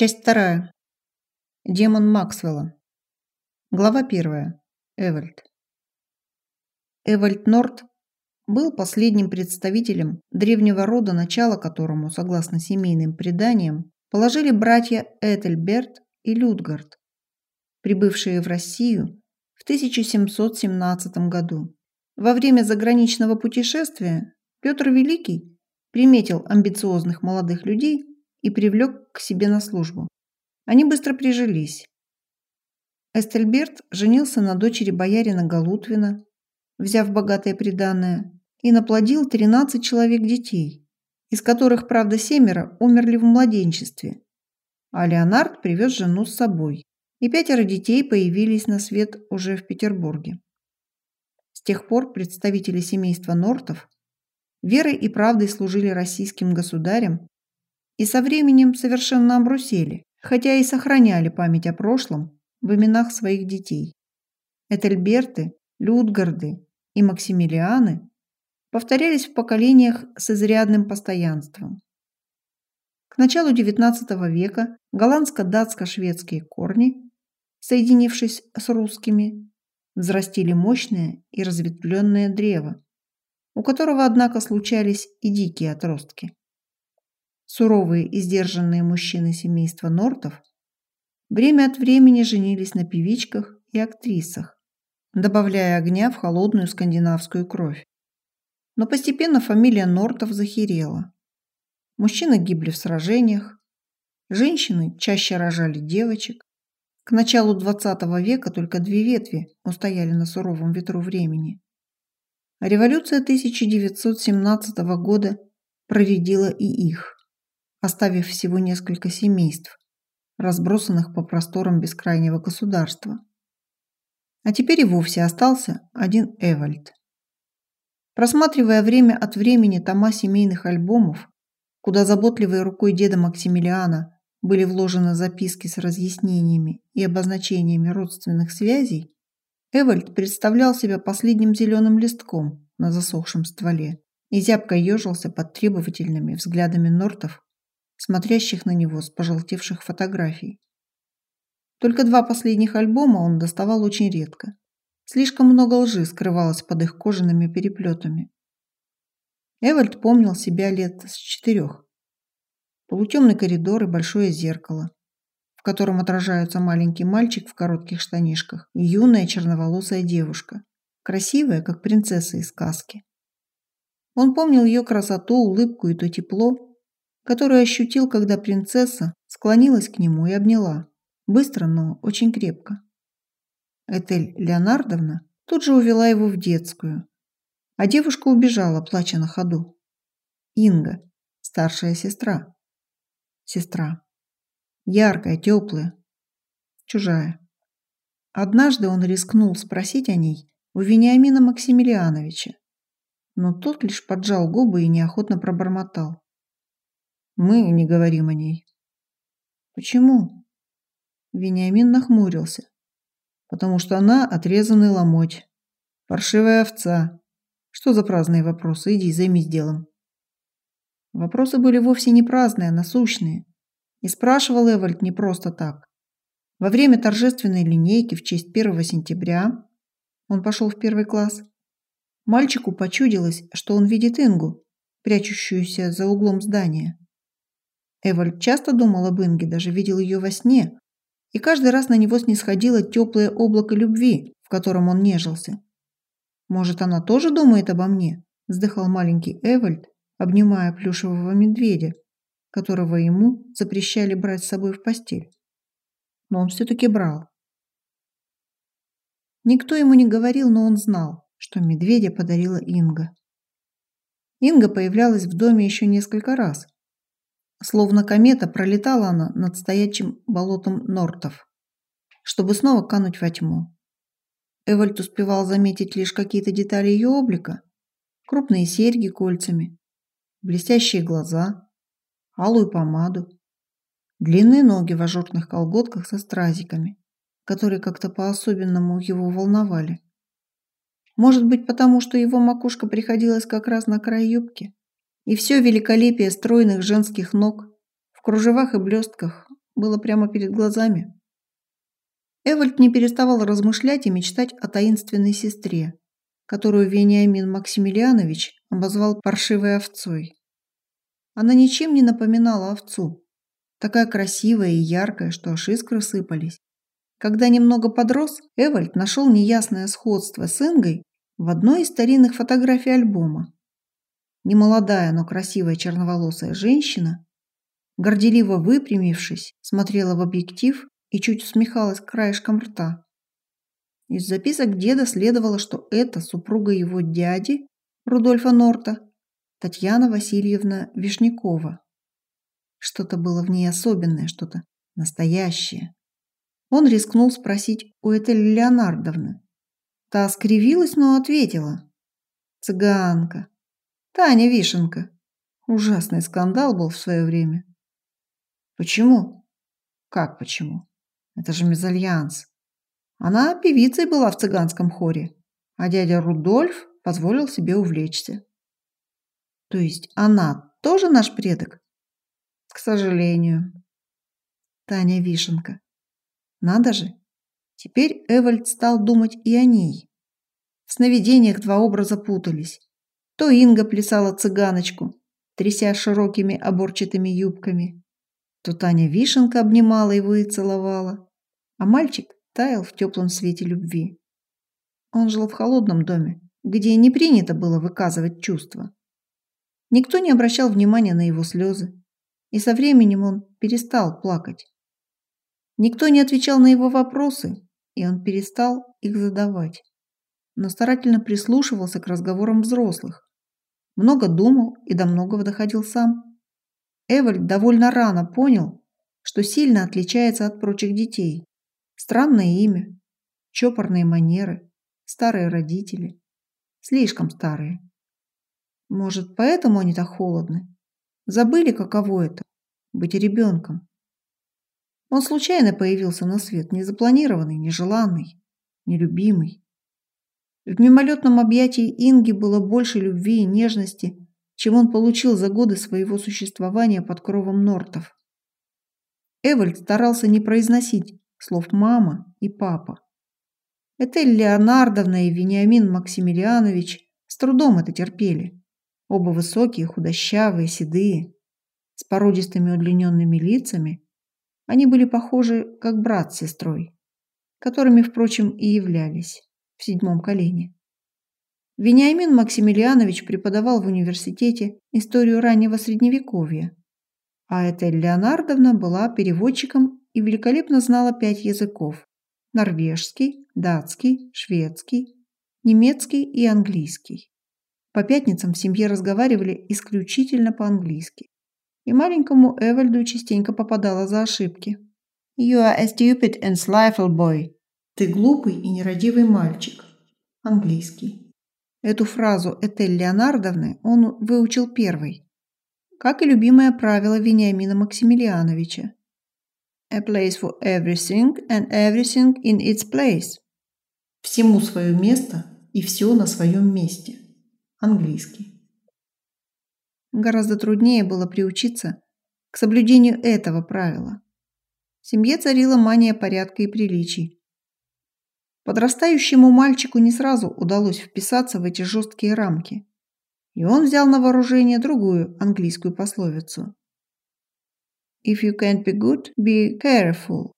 Часть вторая. Демон Максвелла. Глава первая. Эвальд. Эвальд Норт был последним представителем древнего рода, начало которому, согласно семейным преданиям, положили братья Этельберт и Людгард, прибывшие в Россию в 1717 году. Во время заграничного путешествия Петр Великий приметил амбициозных молодых людей и привлек к себе на службу. Они быстро прижились. Эстельберт женился на дочери боярина Галутвина, взяв богатое приданое, и наплодил 13 человек детей, из которых, правда, семеро умерли в младенчестве. А Леонард привез жену с собой, и пятеро детей появились на свет уже в Петербурге. С тех пор представители семейства Нортов верой и правдой служили российским государям и со временем совершенно обрусели, хотя и сохраняли память о прошлом в именах своих детей. Этельберты, Людгарды и Максимилианы повторялись в поколениях с изрядным постоянством. К началу XIX века голландско-датско-шведские корни, соединившись с русскими, взрастили мощное и разветвленное древо, у которого, однако, случались и дикие отростки. Суровые и сдержанные мужчины семейства Нортов время от времени женились на певичках и актрисах, добавляя огня в холодную скандинавскую кровь. Но постепенно фамилия Нортов захерела. Мужчины гибли в сражениях, женщины чаще рожали девочек. К началу XX века только две ветви устояли на суровом ветру времени. Революция 1917 года проредила и их оставив всего несколько семейств, разбросанных по просторам бескрайнего государства. А теперь и вовсе остался один Эвальд. Просматривая время от времени тома семейных альбомов, куда заботливой рукой деда Максимилиана были вложены записки с разъяснениями и обозначениями родственных связей, Эвальд представлял себя последним зеленым листком на засохшем стволе и зябко ежился под требовательными взглядами нортов смотрящих на него с пожелтевших фотографий. Только два последних альбома он доставал очень редко. Слишком много лжи скрывалось под их кожаными переплетами. Эвальд помнил себя лет с четырех. Полутемный коридор и большое зеркало, в котором отражаются маленький мальчик в коротких штанишках и юная черноволосая девушка, красивая, как принцесса из сказки. Он помнил ее красоту, улыбку и то тепло, которую ощутил, когда принцесса склонилась к нему и обняла. Быстро, но очень крепко. Этель Леонардовна тут же увела его в детскую, а девушка убежала, плача на ходу. Инга, старшая сестра. Сестра. Яркая, теплая, чужая. Однажды он рискнул спросить о ней у Вениамина Максимилиановича, но тот лишь поджал губы и неохотно пробормотал. Мы не говорим о ней. Почему? Вениамин нахмурился. Потому что она отрезанный ломоть. Паршивая овца. Что за праздные вопросы? Иди, займись делом. Вопросы были вовсе не праздные, а насущные. И спрашивал Эвальд не просто так. Во время торжественной линейки в честь 1 сентября он пошел в первый класс. Мальчику почудилось, что он видит Ингу, прячущуюся за углом здания. Эвальд часто думал об Инге, даже видел ее во сне, и каждый раз на него снисходило теплое облако любви, в котором он нежился. «Может, она тоже думает обо мне?» – вздыхал маленький Эвальд, обнимая плюшевого медведя, которого ему запрещали брать с собой в постель. Но он все-таки брал. Никто ему не говорил, но он знал, что медведя подарила Инга. Инга появлялась в доме еще несколько раз, Словно комета пролетала она над стоячим болотом Нортов, чтобы снова кануть во тьму. Эвальд успевал заметить лишь какие-то детали ее облика. Крупные серьги кольцами, блестящие глаза, алую помаду, длинные ноги в ажурных колготках со стразиками, которые как-то по-особенному его волновали. Может быть, потому что его макушка приходилась как раз на край юбки? И все великолепие стройных женских ног в кружевах и блестках было прямо перед глазами. Эвальд не переставал размышлять и мечтать о таинственной сестре, которую Вениамин Максимилианович обозвал паршивой овцой. Она ничем не напоминала овцу, такая красивая и яркая, что аж искры сыпались. Когда немного подрос, Эвальд нашел неясное сходство с Ингой в одной из старинных фотографий альбома. Немолодая, но красивая черноволосая женщина, горделиво выпрямившись, смотрела в объектив и чуть усмехалась краешком рта. Из записок деда следовало, что это супруга его дяди, Рудольфа Норта, Татьяна Васильевна Вишнякова. Что-то было в ней особенное, что-то настоящее. Он рискнул спросить у Этель Леонардовны. Та скривилась, но ответила. Цыганка. Таня Вишенка. Ужасный скандал был в свое время. Почему? Как почему? Это же мезальянс. Она певицей была в цыганском хоре, а дядя Рудольф позволил себе увлечься. То есть она тоже наш предок? К сожалению. Таня Вишенка. Надо же. Теперь Эвальд стал думать и о ней. В сновидениях два образа путались. То Инга плясала цыганочку, тряся широкими оборчатыми юбками, то Таня Вишенка обнимала его и целовала, а мальчик таял в теплом свете любви. Он жил в холодном доме, где не принято было выказывать чувства. Никто не обращал внимания на его слезы, и со временем он перестал плакать. Никто не отвечал на его вопросы, и он перестал их задавать, но старательно прислушивался к разговорам взрослых, много думал и до многого доходил сам. Эвальд довольно рано понял, что сильно отличается от прочих детей. Странное имя, чопорные манеры, старые родители. Слишком старые. Может, поэтому они так холодны? Забыли, каково это – быть ребенком. Он случайно появился на свет, незапланированный, нежеланный, нелюбимый. В мимолетном объятии Инги было больше любви и нежности, чем он получил за годы своего существования под кровом Нортов. Эвальд старался не произносить слов «мама» и «папа». Этель Леонардовна и Вениамин Максимилианович с трудом это терпели. Оба высокие, худощавые, седые, с породистыми удлиненными лицами, они были похожи как брат с сестрой, которыми, впрочем, и являлись в седьмом колене. Вениамин Максимилианович преподавал в университете историю раннего Средневековья, а Этель Леонардовна была переводчиком и великолепно знала пять языков – норвежский, датский, шведский, немецкий и английский. По пятницам в семье разговаривали исключительно по-английски. И маленькому Эвальду частенько попадала за ошибки. «You are a stupid and slyful boy», ты глупый и нерадивый мальчик. Английский. Эту фразу Этель Леонардовны он выучил первый, как и любимое правило Вениамина Максимилиановича. A place for everything and everything in its place. Всему свое место и все на своем месте. Английский. Гораздо труднее было приучиться к соблюдению этого правила. В семье царила мания порядка и приличий. Подрастающему мальчику не сразу удалось вписаться в эти жесткие рамки, и он взял на вооружение другую английскую пословицу. If you can't be good, be careful.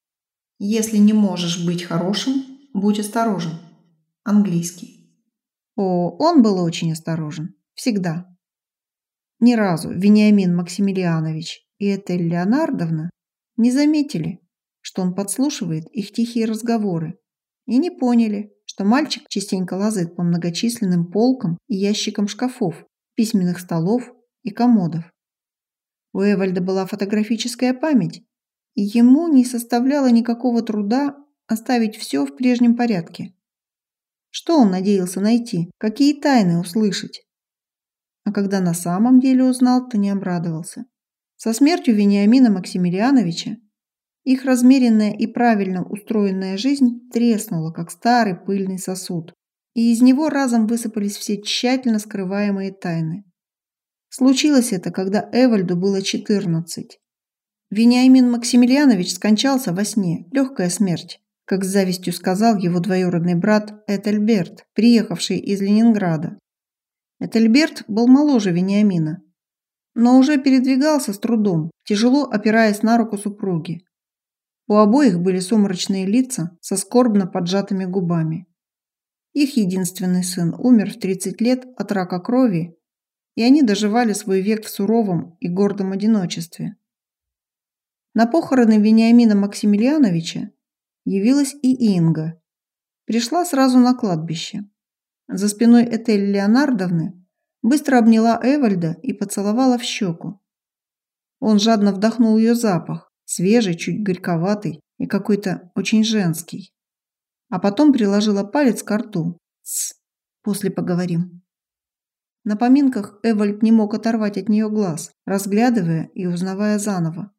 Если не можешь быть хорошим, будь осторожен. Английский. О, он был очень осторожен. Всегда. Ни разу Вениамин Максимилианович и Этель Леонардовна не заметили, что он подслушивает их тихие разговоры и не поняли, что мальчик частенько лазает по многочисленным полкам и ящикам шкафов, письменных столов и комодов. У Эвальда была фотографическая память, и ему не составляло никакого труда оставить все в прежнем порядке. Что он надеялся найти? Какие тайны услышать? А когда на самом деле узнал, то не обрадовался. Со смертью Вениамина Максимилиановича их размеренная и правильно устроенная жизнь треснула, как старый пыльный сосуд, и из него разом высыпались все тщательно скрываемые тайны. Случилось это, когда Эвальду было 14. Вениамин Максимилианович скончался во сне, легкая смерть, как с завистью сказал его двоюродный брат Этельберт, приехавший из Ленинграда. Этельберт был моложе Вениамина, но уже передвигался с трудом, тяжело опираясь на руку супруги. У обоих были сумрачные лица со скорбно поджатыми губами. Их единственный сын умер в 30 лет от рака крови, и они доживали свой век в суровом и гордом одиночестве. На похороны Вениамина Максимилиановича явилась и Инга. Пришла сразу на кладбище. За спиной Этель Леонардовны быстро обняла Эвальда и поцеловала в щеку. Он жадно вдохнул ее запах, свежий, чуть горьковатый и какой-то очень женский. А потом приложила палец к рту. Тс, после поговорим. На поминках Эвальд не мог оторвать от нее глаз, разглядывая и узнавая заново.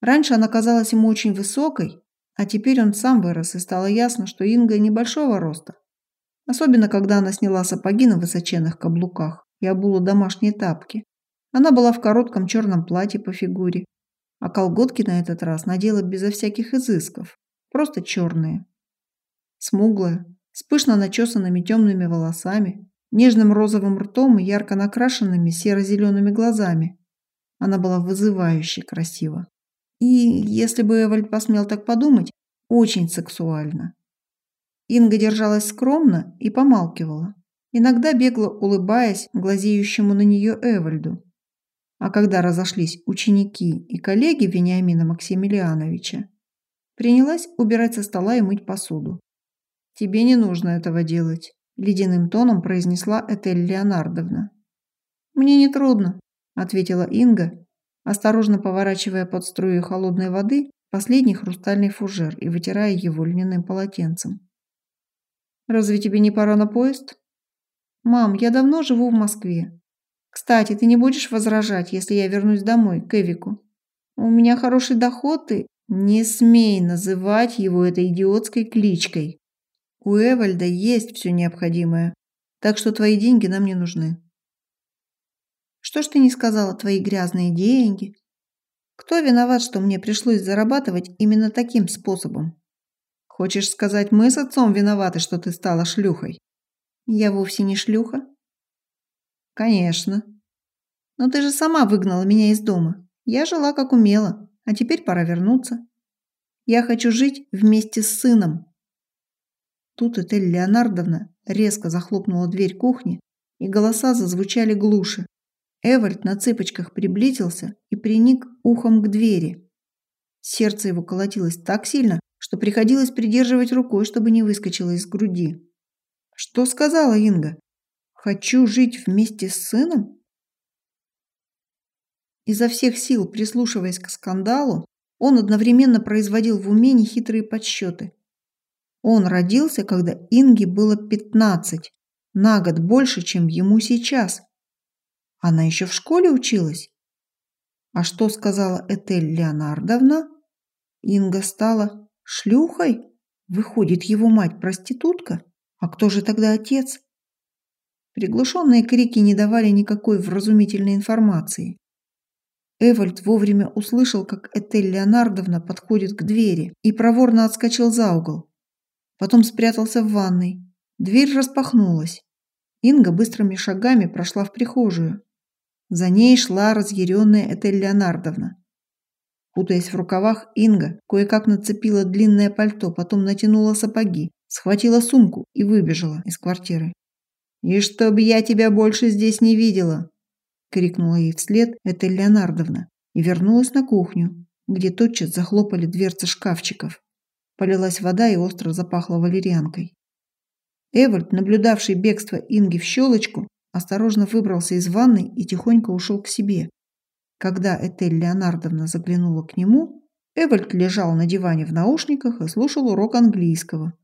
Раньше она казалась ему очень высокой, а теперь он сам вырос, и стало ясно, что Инга небольшого роста. Особенно, когда она сняла сапоги на высоченных каблуках и обула домашние тапки. Она была в коротком черном платье по фигуре, а колготки на этот раз надела безо всяких изысков, просто черные. Смуглая, с пышно начесанными темными волосами, нежным розовым ртом и ярко накрашенными серо-зелеными глазами. Она была вызывающе красива. И, если бы Эвальд посмел так подумать, очень сексуально. Инга держалась скромно и помалкивала, иногда бегло улыбаясь глазеющему на нее Эвальду. А когда разошлись ученики и коллеги Вениамина Максимилиановича, принялась убирать со стола и мыть посуду. «Тебе не нужно этого делать», – ледяным тоном произнесла Этель Леонардовна. «Мне не трудно», – ответила Инга, осторожно поворачивая под струю холодной воды последний хрустальный фужер и вытирая его льняным полотенцем. «Разве тебе не пора на поезд?» «Мам, я давно живу в Москве. Кстати, ты не будешь возражать, если я вернусь домой, к Эвику? У меня хороший доход и...» «Не смей называть его этой идиотской кличкой. У Эвальда есть все необходимое, так что твои деньги нам не нужны». Что ж ты не сказала твои грязные деньги? Кто виноват, что мне пришлось зарабатывать именно таким способом? Хочешь сказать, мы с отцом виноваты, что ты стала шлюхой? Я вовсе не шлюха. Конечно. Но ты же сама выгнала меня из дома. Я жила как умела, а теперь пора вернуться. Я хочу жить вместе с сыном. Тут Этель Леонардовна резко захлопнула дверь кухни, и голоса зазвучали глуше. Эвальд на цыпочках приблизился и приник ухом к двери. Сердце его колотилось так сильно, что приходилось придерживать рукой, чтобы не выскочило из груди. Что сказала Инга? Хочу жить вместе с сыном? Изо всех сил, прислушиваясь к скандалу, он одновременно производил в уме нехитрые подсчеты. Он родился, когда Инге было 15, на год больше, чем ему сейчас. Она еще в школе училась. А что сказала Этель Леонардовна? Инга стала шлюхой? Выходит, его мать проститутка? А кто же тогда отец? Приглушенные крики не давали никакой вразумительной информации. Эвальд вовремя услышал, как Этель Леонардовна подходит к двери и проворно отскочил за угол. Потом спрятался в ванной. Дверь распахнулась. Инга быстрыми шагами прошла в прихожую. За ней шла разъяренная Этель Леонардовна. Путаясь в рукавах, Инга кое-как нацепила длинное пальто, потом натянула сапоги, схватила сумку и выбежала из квартиры. «И чтоб я тебя больше здесь не видела!» – крикнула ей вслед Этель Леонардовна и вернулась на кухню, где тотчас захлопали дверцы шкафчиков. Полилась вода и остро запахло валерьянкой. Эвальд, наблюдавший бегство Инги в щелочку, осторожно выбрался из ванной и тихонько ушел к себе. Когда Этель Леонардовна заглянула к нему, Эвальд лежал на диване в наушниках и слушал урок английского,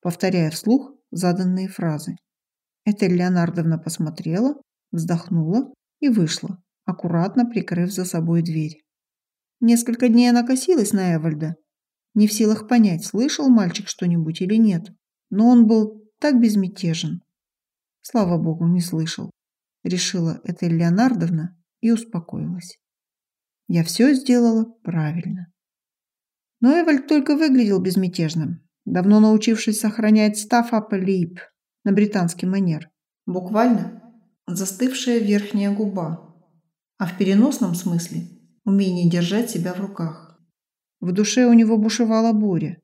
повторяя вслух заданные фразы. Этель Леонардовна посмотрела, вздохнула и вышла, аккуратно прикрыв за собой дверь. Несколько дней она косилась на Эвальда, не в силах понять, слышал мальчик что-нибудь или нет, но он был так безмятежен, Слава богу, не слышал. Решила это Леонардовна и успокоилась. Я все сделала правильно. Но Эвальд только выглядел безмятежным, давно научившись сохранять стаф up lip на британский манер. Буквально застывшая верхняя губа, а в переносном смысле умение держать себя в руках. В душе у него бушевала буря.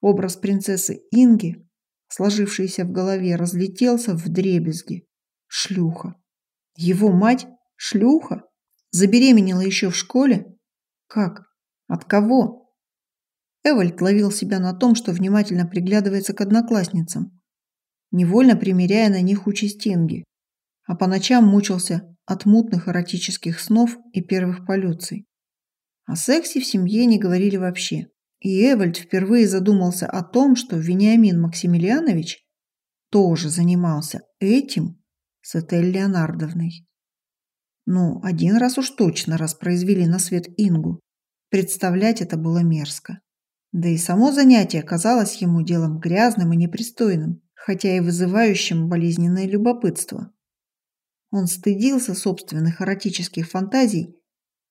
Образ принцессы Инги, сложившийся в голове, разлетелся в дребезги. Шлюха. Его мать – шлюха? Забеременела еще в школе? Как? От кого? Эвальд ловил себя на том, что внимательно приглядывается к одноклассницам, невольно примеряя на них участь а по ночам мучился от мутных эротических снов и первых полюций. О сексе в семье не говорили вообще. И Эвальд впервые задумался о том, что Вениамин Максимилианович тоже занимался этим с Этель Леонардовной. Ну, один раз уж точно раз произвели на свет Ингу. Представлять это было мерзко. Да и само занятие казалось ему делом грязным и непристойным, хотя и вызывающим болезненное любопытство. Он стыдился собственных эротических фантазий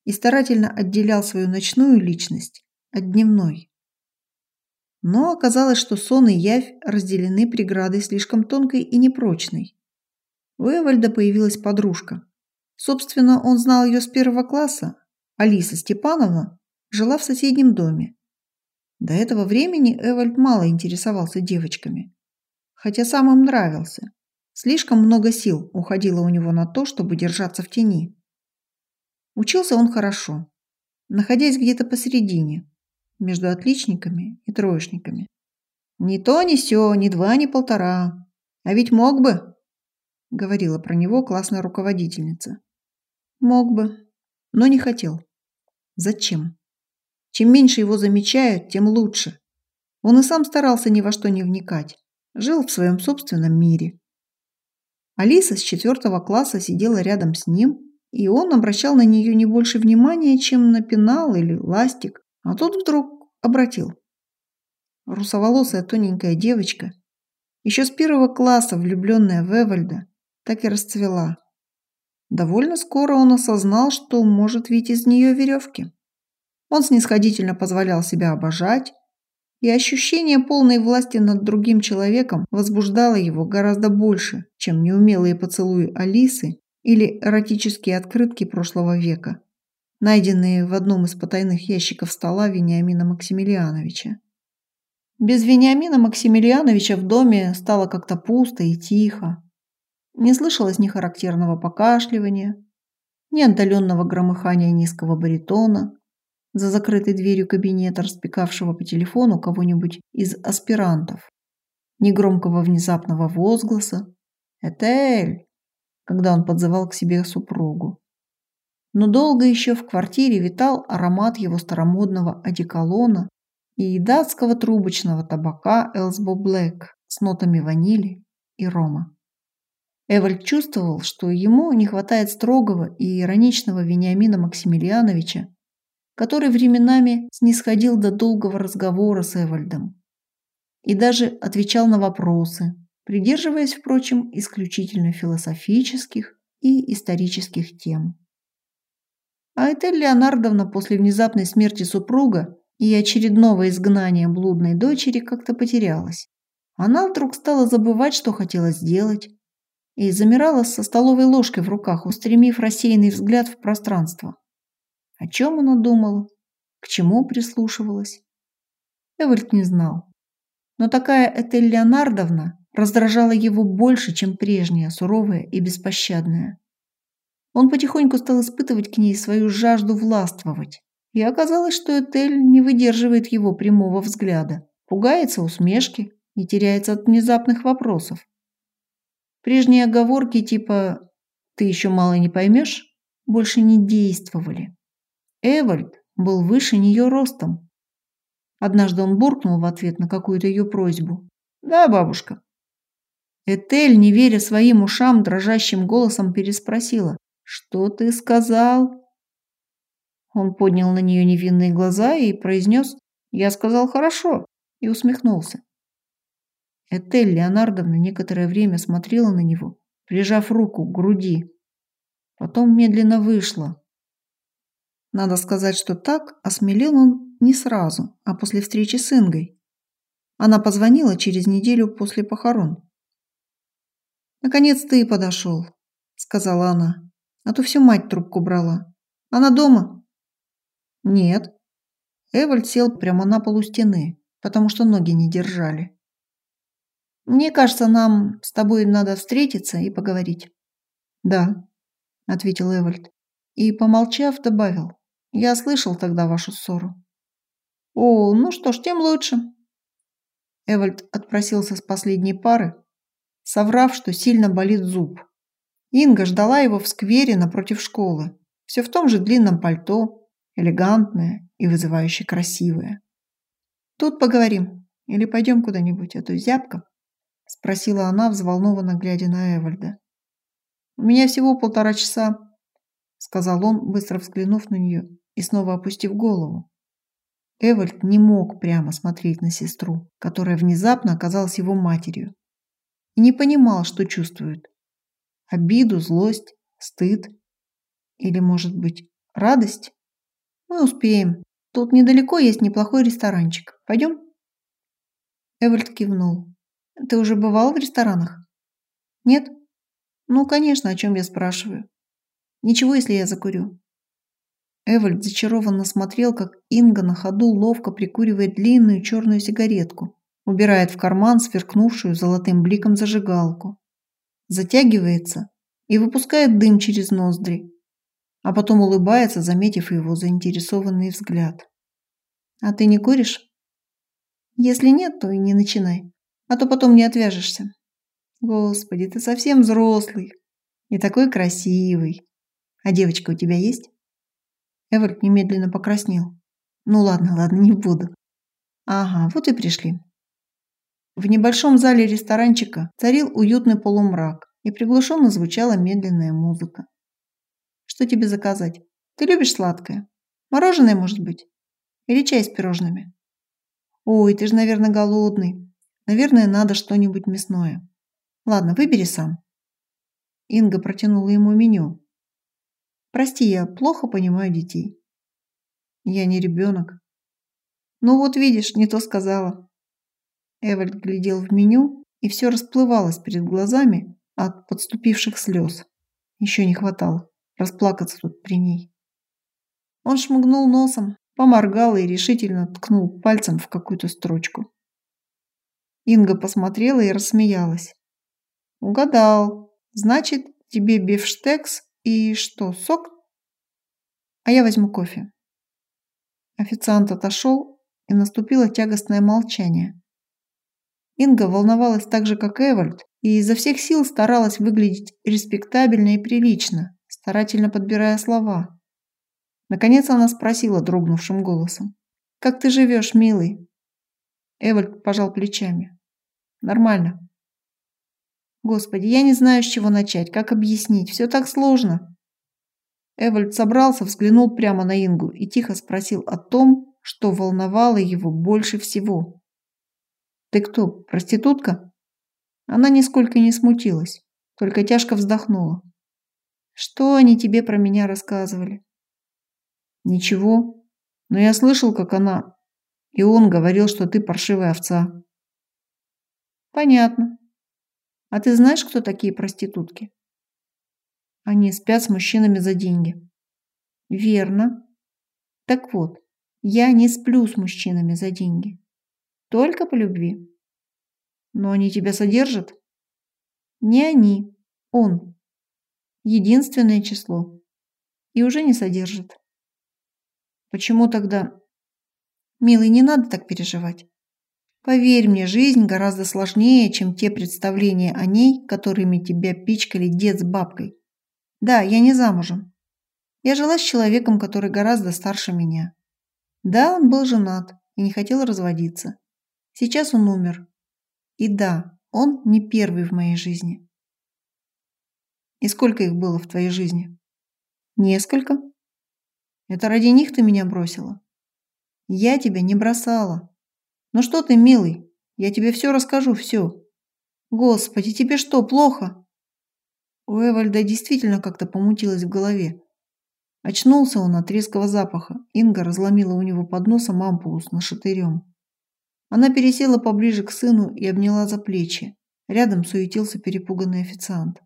и старательно отделял свою ночную личность от дневной. Но оказалось, что сон и явь разделены преградой слишком тонкой и непрочной. У Эвальда появилась подружка. Собственно, он знал ее с первого класса. Алиса Степановна жила в соседнем доме. До этого времени Эвальд мало интересовался девочками, хотя сам им нравился. Слишком много сил уходило у него на то, чтобы держаться в тени. Учился он хорошо, находясь где-то посередине, между отличниками и троечниками. «Ни то, ни сё, ни два, ни полтора. А ведь мог бы», — говорила про него классная руководительница. «Мог бы, но не хотел. Зачем? Чем меньше его замечают, тем лучше. Он и сам старался ни во что не вникать, жил в своем собственном мире. Алиса с четвертого класса сидела рядом с ним, и он обращал на нее не больше внимания, чем на пенал или ластик, а тут вдруг обратил. Русоволосая тоненькая девочка, еще с первого класса влюбленная в Эвальда, так и расцвела. Довольно скоро он осознал, что может видеть из нее веревки. Он снисходительно позволял себя обожать, и ощущение полной власти над другим человеком возбуждало его гораздо больше, чем неумелые поцелуи Алисы или эротические открытки прошлого века, найденные в одном из потайных ящиков стола Вениамина Максимилиановича. Без Вениамина Максимилиановича в доме стало как-то пусто и тихо. Не слышалось ни характерного покашливания, ни отдаленного громыхания низкого баритона, за закрытой дверью кабинета, распекавшего по телефону кого-нибудь из аспирантов. Негромкого внезапного возгласа «Этель!», когда он подзывал к себе супругу. Но долго еще в квартире витал аромат его старомодного одеколона и датского трубочного табака Элсбо Блэк с нотами ванили и рома. Эвальд чувствовал, что ему не хватает строгого и ироничного Вениамина Максимилиановича, который временами снисходил до долгого разговора с Эвальдом и даже отвечал на вопросы, придерживаясь, впрочем, исключительно философических и исторических тем. А Этель Леонардовна после внезапной смерти супруга и очередного изгнания блудной дочери как-то потерялась. Она вдруг стала забывать, что хотела сделать, и замирала со столовой ложкой в руках, устремив рассеянный взгляд в пространство. О чем она думала? К чему прислушивалась? Эвальд не знал. Но такая Этель Леонардовна раздражала его больше, чем прежняя, суровая и беспощадная. Он потихоньку стал испытывать к ней свою жажду властвовать. И оказалось, что Этель не выдерживает его прямого взгляда, пугается усмешки и теряется от внезапных вопросов. Прежние оговорки типа «ты еще мало не поймешь» больше не действовали. Эвальд был выше нее ростом. Однажды он буркнул в ответ на какую-то ее просьбу. «Да, бабушка». Этель, не веря своим ушам, дрожащим голосом переспросила. «Что ты сказал?» Он поднял на нее невинные глаза и произнес «Я сказал хорошо» и усмехнулся. Этель Леонардовна некоторое время смотрела на него, прижав руку к груди. Потом медленно вышла, Надо сказать, что так осмелел он не сразу, а после встречи с Ингой. Она позвонила через неделю после похорон. «Наконец ты подошел», — сказала она, «а то всю мать трубку брала. Она дома?» «Нет». Эвальд сел прямо на полу стены, потому что ноги не держали. «Мне кажется, нам с тобой надо встретиться и поговорить». «Да», — ответил Эвальд. И, помолчав, добавил. «Я слышал тогда вашу ссору». «О, ну что ж, тем лучше». Эвальд отпросился с последней пары, соврав, что сильно болит зуб. Инга ждала его в сквере напротив школы, все в том же длинном пальто, элегантная и вызывающе красивая. «Тут поговорим или пойдем куда-нибудь, а то зябко?» – спросила она, взволнованно глядя на Эвальда. «У меня всего полтора часа», – сказал он, быстро взглянув на нее и снова опустив голову. Эвальд не мог прямо смотреть на сестру, которая внезапно оказалась его матерью, и не понимал, что чувствует. Обиду, злость, стыд или, может быть, радость? Мы успеем. Тут недалеко есть неплохой ресторанчик. Пойдем? Эвальд кивнул. Ты уже бывал в ресторанах? Нет? Ну, конечно, о чем я спрашиваю. Ничего, если я закурю. Эвальд зачарованно смотрел, как Инга на ходу ловко прикуривает длинную черную сигаретку, убирает в карман сверкнувшую золотым бликом зажигалку, затягивается и выпускает дым через ноздри, а потом улыбается, заметив его заинтересованный взгляд. «А ты не куришь?» «Если нет, то и не начинай, а то потом не отвяжешься». «Господи, ты совсем взрослый и такой красивый. А девочка у тебя есть?» Эвальд немедленно покраснел. «Ну ладно, ладно, не буду». «Ага, вот и пришли. В небольшом зале ресторанчика царил уютный полумрак и приглушенно звучала медленная музыка. «Что тебе заказать? Ты любишь сладкое? Мороженое, может быть? Или чай с пирожными?» «Ой, ты же, наверное, голодный. Наверное, надо что-нибудь мясное. Ладно, выбери сам». Инга протянула ему меню. «Прости, я плохо понимаю детей». «Я не ребенок». «Ну вот видишь, не то сказала». Эвальд глядел в меню, и все расплывалось перед глазами от подступивших слез. Еще не хватало расплакаться тут при ней. Он шмыгнул носом, поморгал и решительно ткнул пальцем в какую-то строчку. Инга посмотрела и рассмеялась. «Угадал. Значит, тебе бифштекс и что, сок? А я возьму кофе». Официант отошел, и наступило тягостное молчание. Инга волновалась так же, как Эвальд, и изо всех сил старалась выглядеть респектабельно и прилично, старательно подбирая слова. Наконец она спросила дрогнувшим голосом. «Как ты живешь, милый?» Эвальд пожал плечами. «Нормально». «Господи, я не знаю, с чего начать, как объяснить, все так сложно». Эвальд собрался, взглянул прямо на Ингу и тихо спросил о том, что волновало его больше всего. «Ты кто, проститутка?» Она нисколько не смутилась, только тяжко вздохнула. «Что они тебе про меня рассказывали?» «Ничего, но я слышал, как она... И он говорил, что ты паршивая овца». «Понятно. А ты знаешь, кто такие проститутки?» «Они спят с мужчинами за деньги». «Верно. Так вот, я не сплю с мужчинами за деньги. Только по любви. Но они тебя содержат? Не они, он. Единственное число. И уже не содержит. Почему тогда... Милый, не надо так переживать. Поверь мне, жизнь гораздо сложнее, чем те представления о ней, которыми тебя пичкали дед с бабкой. Да, я не замужем. Я жила с человеком, который гораздо старше меня. Да, он был женат и не хотел разводиться. Сейчас он умер. И да, он не первый в моей жизни. И сколько их было в твоей жизни? Несколько. Это ради них ты меня бросила? Я тебя не бросала. Ну что ты, милый, я тебе все расскажу, все. Господи, тебе что, плохо? У Эвальда действительно как-то помутилось в голове. Очнулся он от резкого запаха. Инга разломила у него под носом ампулу с нашатырем. Она пересела поближе к сыну и обняла за плечи. Рядом суетился перепуганный официант.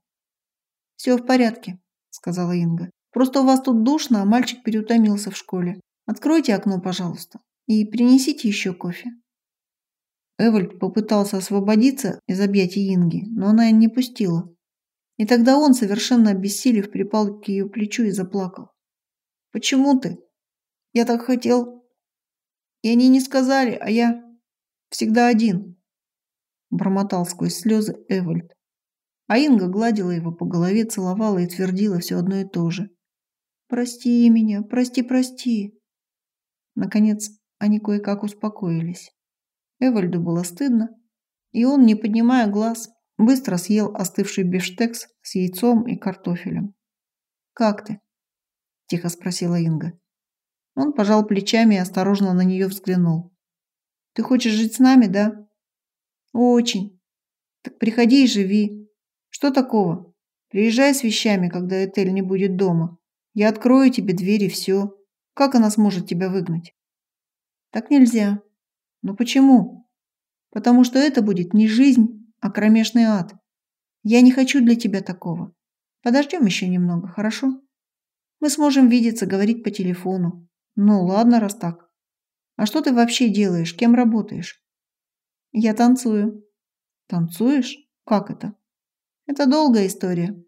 «Все в порядке», — сказала Инга. «Просто у вас тут душно, а мальчик переутомился в школе. Откройте окно, пожалуйста, и принесите еще кофе». Эвальд попытался освободиться из объятий Инги, но она не пустила. И тогда он, совершенно обессилев, припал к ее плечу и заплакал. «Почему ты? Я так хотел. И они не сказали, а я всегда один», бормотал сквозь слезы Эвальд. А Инга гладила его по голове, целовала и твердила все одно и то же. «Прости меня, прости, прости». Наконец, они кое-как успокоились. Эвальду было стыдно, и он, не поднимая глаз, быстро съел остывший бифштекс с яйцом и картофелем. «Как ты?» – тихо спросила Инга. Он пожал плечами и осторожно на нее взглянул. «Ты хочешь жить с нами, да?» «Очень. Так приходи и живи. Что такого? Приезжай с вещами, когда Этель не будет дома. Я открою тебе дверь и все. Как она сможет тебя выгнать?» «Так нельзя. Но почему?» «Потому что это будет не жизнь, а кромешный ад. Я не хочу для тебя такого. Подождем еще немного, хорошо? Мы сможем видеться, говорить по телефону. Ну, ладно, раз так. А что ты вообще делаешь? Кем работаешь? Я танцую. Танцуешь? Как это? Это долгая история.